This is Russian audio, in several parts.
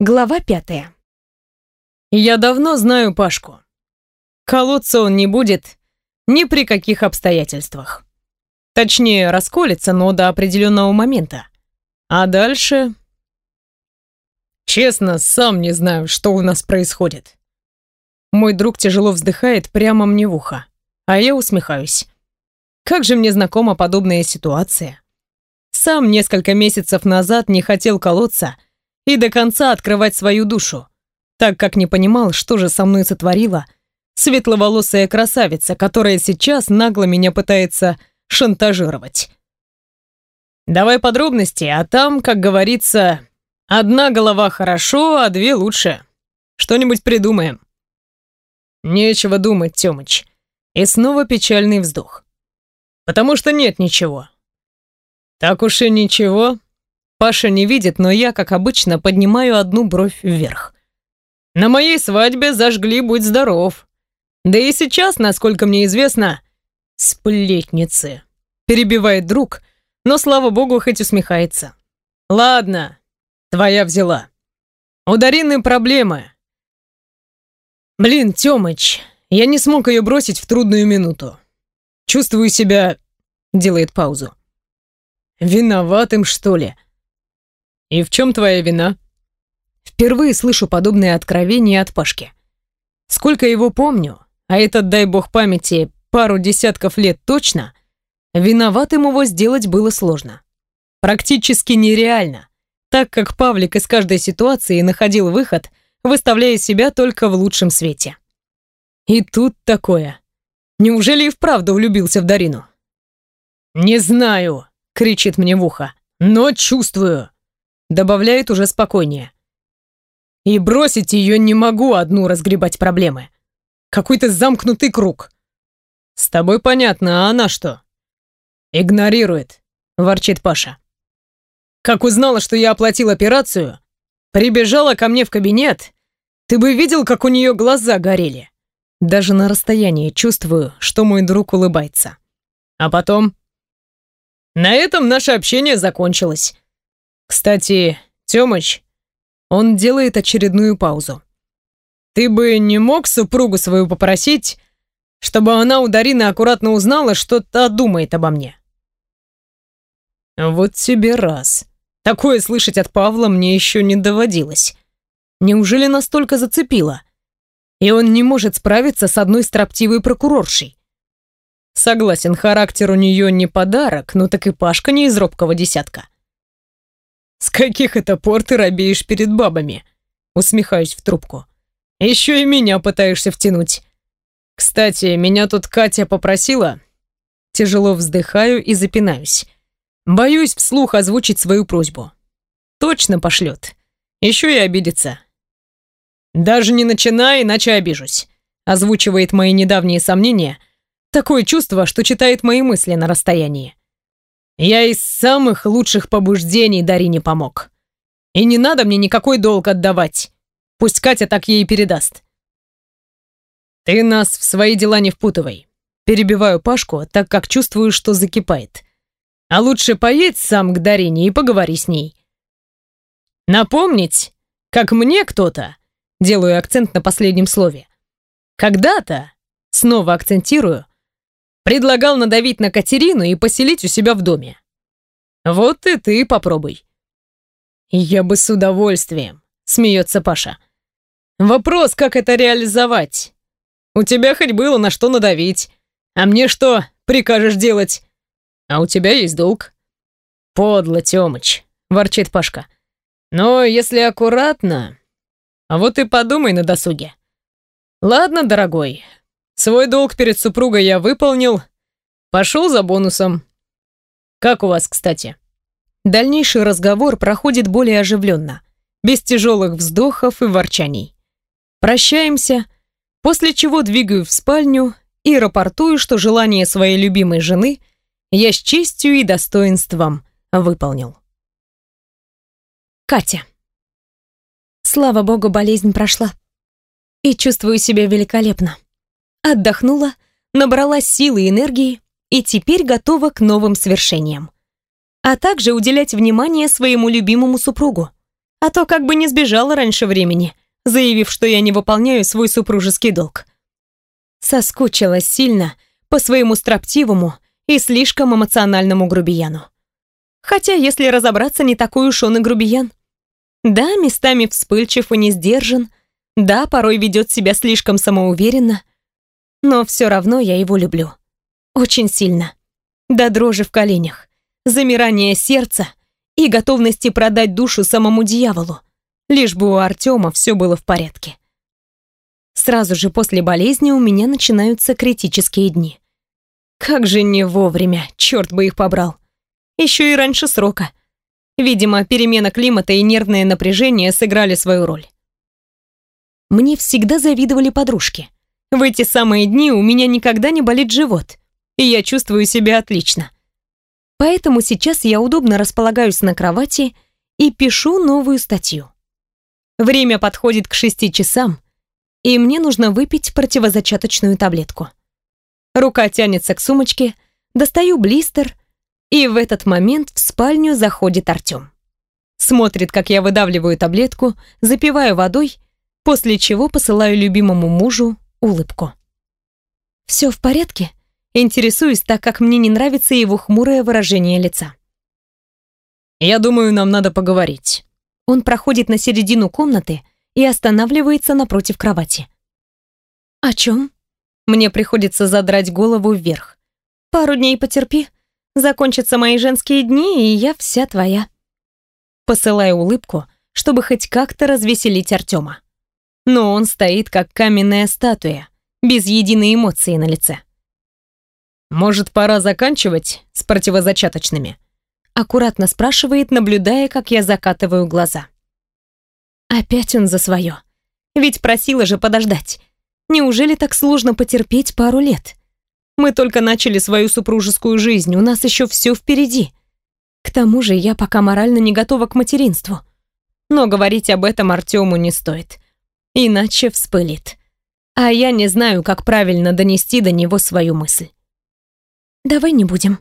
Глава пятая. Я давно знаю Пашку. Колоться он не будет ни при каких обстоятельствах. Точнее, расколется, но до определенного момента. А дальше... Честно, сам не знаю, что у нас происходит. Мой друг тяжело вздыхает прямо мне в ухо, а я усмехаюсь. Как же мне знакома подобная ситуация. Сам несколько месяцев назад не хотел колоться и до конца открывать свою душу, так как не понимал, что же со мной сотворила светловолосая красавица, которая сейчас нагло меня пытается шантажировать. Давай подробности, а там, как говорится, одна голова хорошо, а две лучше. Что-нибудь придумаем. Нечего думать, Тёмыч. И снова печальный вздох. Потому что нет ничего. Так уж и ничего. Паша не видит, но я, как обычно, поднимаю одну бровь вверх. На моей свадьбе зажгли «Будь здоров». Да и сейчас, насколько мне известно, сплетницы. Перебивает друг, но, слава богу, хоть усмехается. Ладно, твоя взяла. У Дарины проблемы. Блин, Тёмыч, я не смог ее бросить в трудную минуту. Чувствую себя... Делает паузу. Виноватым, что ли? И в чем твоя вина? Впервые слышу подобное откровение от Пашки. Сколько его помню, а этот, дай бог памяти, пару десятков лет точно, виноватым его сделать было сложно. Практически нереально, так как Павлик из каждой ситуации находил выход, выставляя себя только в лучшем свете. И тут такое. Неужели и вправду влюбился в Дарину? «Не знаю», — кричит мне в ухо, — «но чувствую», — добавляет уже спокойнее. «И бросить ее не могу одну разгребать проблемы. Какой-то замкнутый круг. С тобой понятно, а она что?» «Игнорирует», — ворчит Паша. «Как узнала, что я оплатил операцию, прибежала ко мне в кабинет, ты бы видел, как у нее глаза горели. Даже на расстоянии чувствую, что мой друг улыбается. А потом... На этом наше общение закончилось. Кстати, Тёмыч, он делает очередную паузу. Ты бы не мог супругу свою попросить, чтобы она у Дарины аккуратно узнала, что та думает обо мне? Вот тебе раз. Такое слышать от Павла мне еще не доводилось. Неужели настолько зацепило? и он не может справиться с одной строптивой прокуроршей. Согласен, характер у нее не подарок, но так и Пашка не из робкого десятка. «С каких это пор ты робеешь перед бабами?» Усмехаюсь в трубку. «Еще и меня пытаешься втянуть. Кстати, меня тут Катя попросила...» Тяжело вздыхаю и запинаюсь. Боюсь вслух озвучить свою просьбу. Точно пошлет. Еще и обидится. «Даже не начинай, иначе обижусь», озвучивает мои недавние сомнения. Такое чувство, что читает мои мысли на расстоянии. Я из самых лучших побуждений Дарине помог. И не надо мне никакой долг отдавать. Пусть Катя так ей передаст. Ты нас в свои дела не впутывай. Перебиваю Пашку, так как чувствую, что закипает. А лучше поедь сам к Дарине и поговори с ней. Напомнить, как мне кто-то Делаю акцент на последнем слове. Когда-то, снова акцентирую, предлагал надавить на Катерину и поселить у себя в доме. Вот и ты попробуй. Я бы с удовольствием, смеется Паша. Вопрос, как это реализовать? У тебя хоть было на что надавить, а мне что прикажешь делать? А у тебя есть долг. Подло, Тёмыч, ворчит Пашка. Но если аккуратно, а вот и подумай на досуге. Ладно, дорогой, свой долг перед супругой я выполнил. Пошел за бонусом. Как у вас, кстати? Дальнейший разговор проходит более оживленно, без тяжелых вздохов и ворчаний. Прощаемся, после чего двигаю в спальню и рапортую, что желание своей любимой жены я с честью и достоинством выполнил. Катя. Слава богу, болезнь прошла. И чувствую себя великолепно. Отдохнула, набралась силы и энергии и теперь готова к новым свершениям. А также уделять внимание своему любимому супругу. А то как бы не сбежала раньше времени, заявив, что я не выполняю свой супружеский долг. Соскучилась сильно по своему строптивому и слишком эмоциональному грубияну. Хотя, если разобраться, не такой уж он и грубиян. Да, местами вспыльчив и не сдержан, да, порой ведет себя слишком самоуверенно, но все равно я его люблю. Очень сильно. До дрожи в коленях, замирания сердца и готовности продать душу самому дьяволу, лишь бы у Артема все было в порядке. Сразу же после болезни у меня начинаются критические дни. Как же не вовремя, черт бы их побрал. Еще и раньше срока. Видимо, перемена климата и нервное напряжение сыграли свою роль. Мне всегда завидовали подружки. В эти самые дни у меня никогда не болит живот, и я чувствую себя отлично. Поэтому сейчас я удобно располагаюсь на кровати и пишу новую статью. Время подходит к шести часам, и мне нужно выпить противозачаточную таблетку. Рука тянется к сумочке, достаю блистер, и в этот момент в спальню заходит Артем. Смотрит, как я выдавливаю таблетку, запиваю водой, после чего посылаю любимому мужу улыбку. «Все в порядке?» Интересуюсь, так как мне не нравится его хмурое выражение лица. «Я думаю, нам надо поговорить». Он проходит на середину комнаты и останавливается напротив кровати. «О чем?» Мне приходится задрать голову вверх. «Пару дней потерпи. Закончатся мои женские дни, и я вся твоя». Посылаю улыбку, чтобы хоть как-то развеселить Артема. Но он стоит, как каменная статуя, без единой эмоции на лице. «Может, пора заканчивать с противозачаточными?» Аккуратно спрашивает, наблюдая, как я закатываю глаза. Опять он за свое. Ведь просила же подождать. Неужели так сложно потерпеть пару лет? Мы только начали свою супружескую жизнь, у нас еще все впереди. К тому же я пока морально не готова к материнству. Но говорить об этом Артему не стоит. Иначе вспылит. А я не знаю, как правильно донести до него свою мысль. «Давай не будем».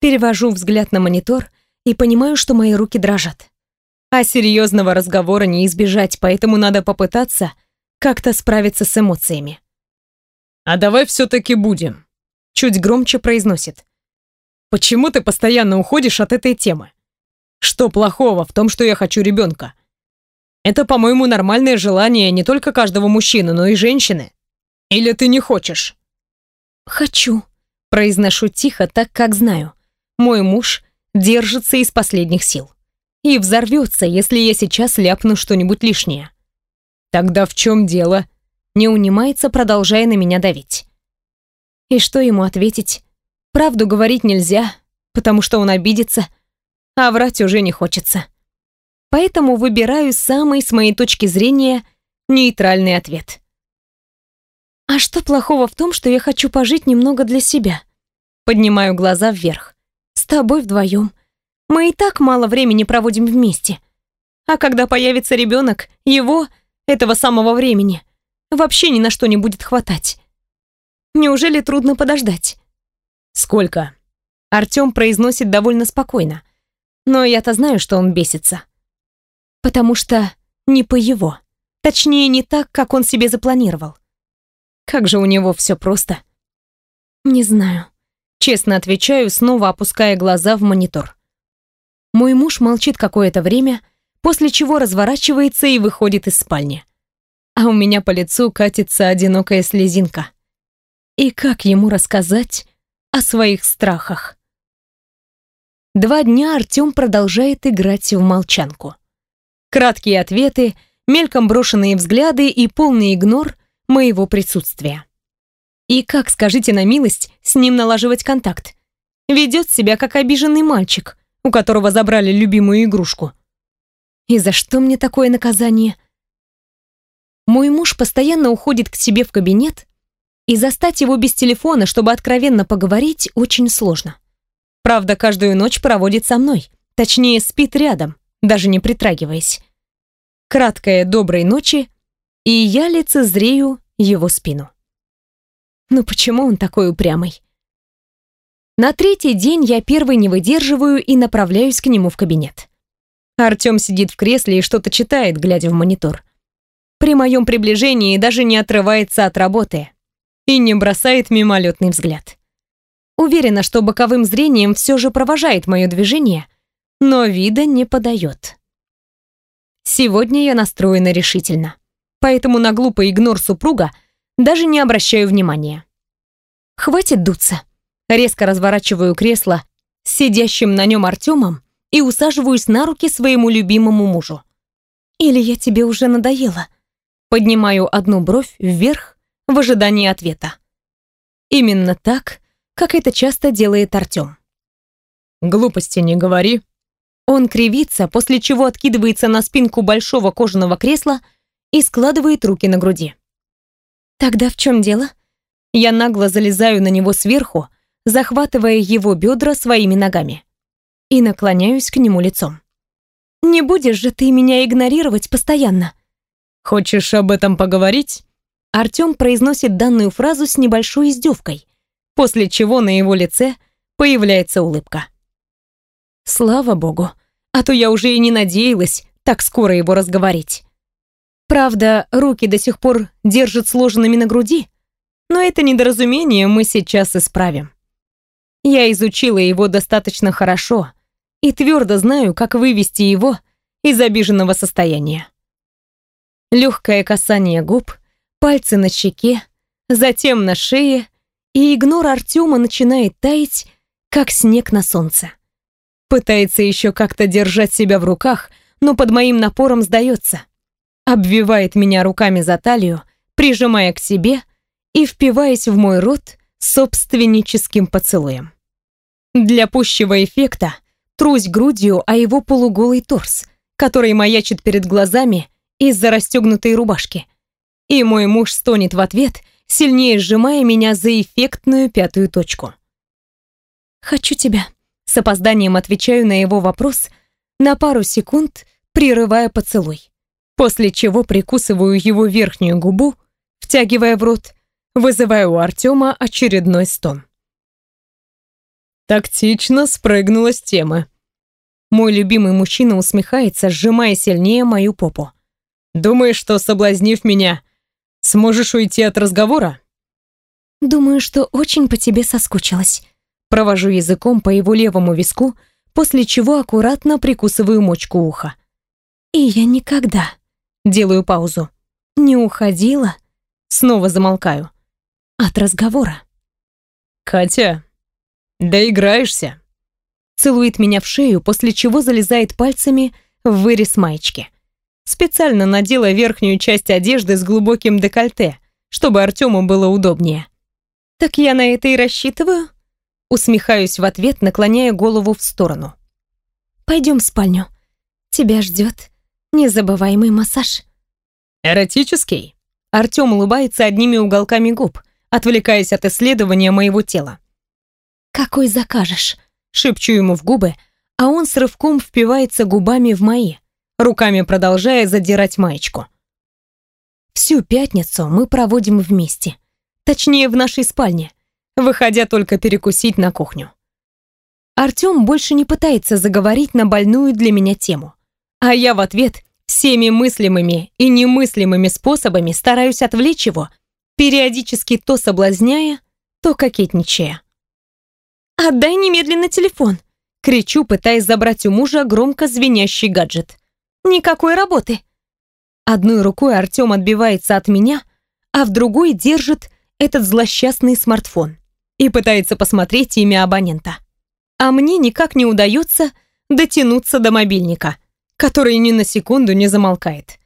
Перевожу взгляд на монитор и понимаю, что мои руки дрожат. А серьезного разговора не избежать, поэтому надо попытаться как-то справиться с эмоциями. «А давай все-таки будем», — чуть громче произносит. «Почему ты постоянно уходишь от этой темы? Что плохого в том, что я хочу ребенка? Это, по-моему, нормальное желание не только каждого мужчины, но и женщины. Или ты не хочешь?» «Хочу», — произношу тихо, так как знаю. Мой муж держится из последних сил и взорвется, если я сейчас ляпну что-нибудь лишнее. Тогда в чем дело? Не унимается, продолжая на меня давить. И что ему ответить? Правду говорить нельзя, потому что он обидится, а врать уже не хочется. Поэтому выбираю самый, с моей точки зрения, нейтральный ответ. А что плохого в том, что я хочу пожить немного для себя? Поднимаю глаза вверх. С тобой вдвоем. Мы и так мало времени проводим вместе. А когда появится ребенок, его, этого самого времени, вообще ни на что не будет хватать. Неужели трудно подождать? Сколько? Артём произносит довольно спокойно. Но я-то знаю, что он бесится. Потому что не по его. Точнее, не так, как он себе запланировал. Как же у него все просто. Не знаю. Честно отвечаю, снова опуская глаза в монитор. Мой муж молчит какое-то время, после чего разворачивается и выходит из спальни. А у меня по лицу катится одинокая слезинка. И как ему рассказать о своих страхах? Два дня Артём продолжает играть в молчанку. Краткие ответы, мельком брошенные взгляды и полный игнор моего присутствия. И как, скажите на милость, с ним налаживать контакт? Ведет себя как обиженный мальчик, у которого забрали любимую игрушку. И за что мне такое наказание? Мой муж постоянно уходит к себе в кабинет, и застать его без телефона, чтобы откровенно поговорить, очень сложно. Правда, каждую ночь проводит со мной, точнее, спит рядом, даже не притрагиваясь. Краткая доброй ночи, и я лицезрею его спину. Ну почему он такой упрямый? На третий день я первый не выдерживаю и направляюсь к нему в кабинет. Артем сидит в кресле и что-то читает, глядя в монитор. При моем приближении даже не отрывается от работы и не бросает мимолетный взгляд. Уверена, что боковым зрением все же провожает мое движение, но вида не подает. Сегодня я настроена решительно, поэтому на глупый игнор супруга даже не обращаю внимания. Хватит дуться. Резко разворачиваю кресло с сидящим на нем Артемом и усаживаюсь на руки своему любимому мужу. Или я тебе уже надоела? Поднимаю одну бровь вверх в ожидании ответа. Именно так, как это часто делает Артем. Глупости не говори. Он кривится, после чего откидывается на спинку большого кожаного кресла и складывает руки на груди. Тогда в чем дело? Я нагло залезаю на него сверху, захватывая его бедра своими ногами и наклоняюсь к нему лицом. «Не будешь же ты меня игнорировать постоянно?» «Хочешь об этом поговорить?» Артем произносит данную фразу с небольшой издевкой, после чего на его лице появляется улыбка. Слава богу, а то я уже и не надеялась так скоро его разговорить. Правда, руки до сих пор держат сложенными на груди, но это недоразумение мы сейчас исправим. Я изучила его достаточно хорошо и твердо знаю, как вывести его из обиженного состояния. Легкое касание губ, пальцы на щеке, затем на шее, и игнор Артема начинает таять, как снег на солнце. Пытается еще как-то держать себя в руках, но под моим напором сдается. Обвивает меня руками за талию, прижимая к себе и впиваясь в мой рот собственническим поцелуем. Для пущего эффекта трусь грудью о его полуголый торс, который маячит перед глазами из-за расстегнутой рубашки. И мой муж стонет в ответ, сильнее сжимая меня за эффектную пятую точку. «Хочу тебя», — с опозданием отвечаю на его вопрос, на пару секунд прерывая поцелуй, после чего прикусываю его верхнюю губу, втягивая в рот, вызывая у Артема очередной стон. Тактично спрыгнула с темы. Мой любимый мужчина усмехается, сжимая сильнее мою попу. «Думаешь, что, соблазнив меня, сможешь уйти от разговора?» «Думаю, что очень по тебе соскучилась». Провожу языком по его левому виску, после чего аккуратно прикусываю мочку уха. «И я никогда...» Делаю паузу. «Не уходила?» Снова замолкаю. «От разговора». «Катя, доиграешься?» целует меня в шею, после чего залезает пальцами в вырез маечки. Специально надела верхнюю часть одежды с глубоким декольте, чтобы Артему было удобнее. «Так я на это и рассчитываю?» Усмехаюсь в ответ, наклоняя голову в сторону. «Пойдем в спальню. Тебя ждет незабываемый массаж». «Эротический?» Артем улыбается одними уголками губ, отвлекаясь от исследования моего тела. «Какой закажешь?» Шепчу ему в губы, а он с рывком впивается губами в мои, руками продолжая задирать маечку. Всю пятницу мы проводим вместе. Точнее, в нашей спальне, выходя только перекусить на кухню. Артём больше не пытается заговорить на больную для меня тему, а я в ответ всеми мыслимыми и немыслимыми способами стараюсь отвлечь его, периодически то соблазняя, то кокетничая. «Отдай немедленно телефон!» Кричу, пытаясь забрать у мужа громко звенящий гаджет. «Никакой работы!» Одной рукой Артем отбивается от меня, а в другой держит этот злосчастный смартфон и пытается посмотреть имя абонента. А мне никак не удается дотянуться до мобильника, который ни на секунду не замолкает.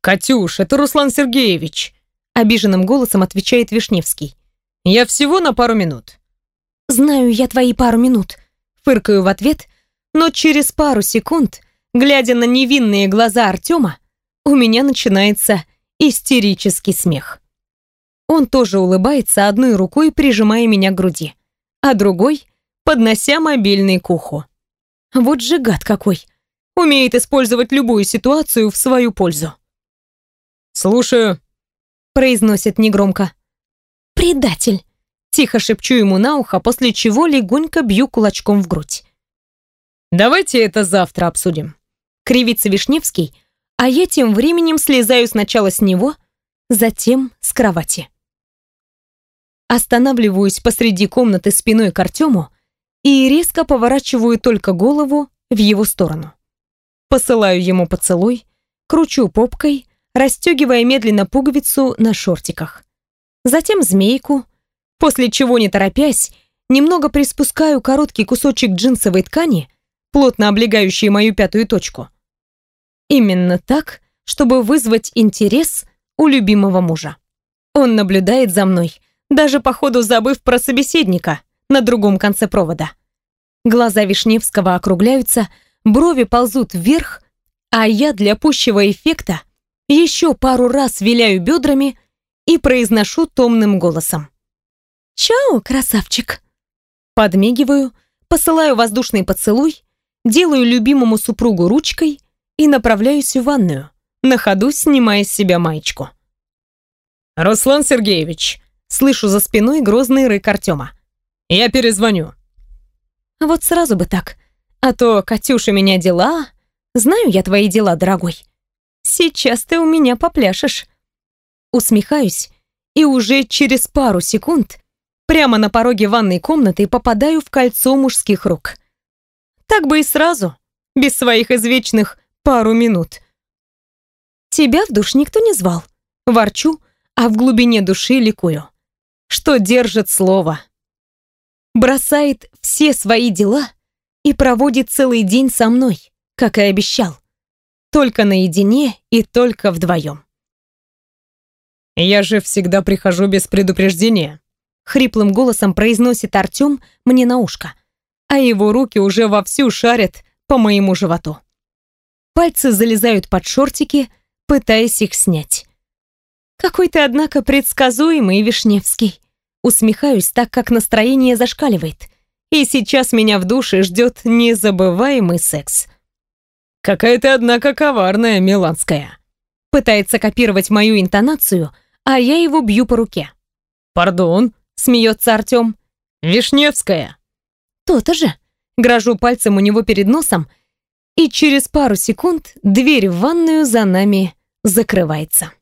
«Катюш, это Руслан Сергеевич!» Обиженным голосом отвечает Вишневский. «Я всего на пару минут». «Знаю я твои пару минут», — фыркаю в ответ, но через пару секунд, глядя на невинные глаза Артема, у меня начинается истерический смех. Он тоже улыбается одной рукой, прижимая меня к груди, а другой — поднося мобильный к уху. Вот же гад какой! Умеет использовать любую ситуацию в свою пользу. «Слушаю», — произносит негромко. «Предатель!» Тихо шепчу ему на ухо, после чего легонько бью кулачком в грудь. Давайте это завтра обсудим. Кривится Вишневский, а я тем временем слезаю сначала с него, затем с кровати. Останавливаюсь посреди комнаты спиной к Артему и резко поворачиваю только голову в его сторону. Посылаю ему поцелуй, кручу попкой, расстегивая медленно пуговицу на шортиках. Затем змейку, после чего, не торопясь, немного приспускаю короткий кусочек джинсовой ткани, плотно облегающий мою пятую точку. Именно так, чтобы вызвать интерес у любимого мужа. Он наблюдает за мной, даже походу забыв про собеседника на другом конце провода. Глаза Вишневского округляются, брови ползут вверх, а я для пущего эффекта еще пару раз виляю бедрами и произношу томным голосом. «Чао, красавчик!» Подмигиваю, посылаю воздушный поцелуй, делаю любимому супругу ручкой и направляюсь в ванную, на ходу снимая с себя маечку. «Руслан Сергеевич!» Слышу за спиной грозный рык Артема. «Я перезвоню». Вот сразу бы так. А то, Катюша, меня дела... Знаю я твои дела, дорогой. Сейчас ты у меня попляшешь. Усмехаюсь и уже через пару секунд прямо на пороге ванной комнаты попадаю в кольцо мужских рук. Так бы и сразу, без своих извечных пару минут. Тебя в душ никто не звал. Ворчу, а в глубине души ликую. Что держит слово. Бросает все свои дела и проводит целый день со мной, как и обещал. Только наедине и только вдвоем. «Я же всегда прихожу без предупреждения», — хриплым голосом произносит Артем мне на ушко, а его руки уже вовсю шарят по моему животу. Пальцы залезают под шортики, пытаясь их снять. «Какой ты, однако, предсказуемый, Вишневский!» Усмехаюсь, так как настроение зашкаливает. И сейчас меня в душе ждет незабываемый секс. «Какая ты, однако, коварная, Миланская!» Пытается копировать мою интонацию, а я его бью по руке. «Пардон», — смеется Артем. «Вишневская». «То-то же». Грожу пальцем у него перед носом, и через пару секунд дверь в ванную за нами закрывается.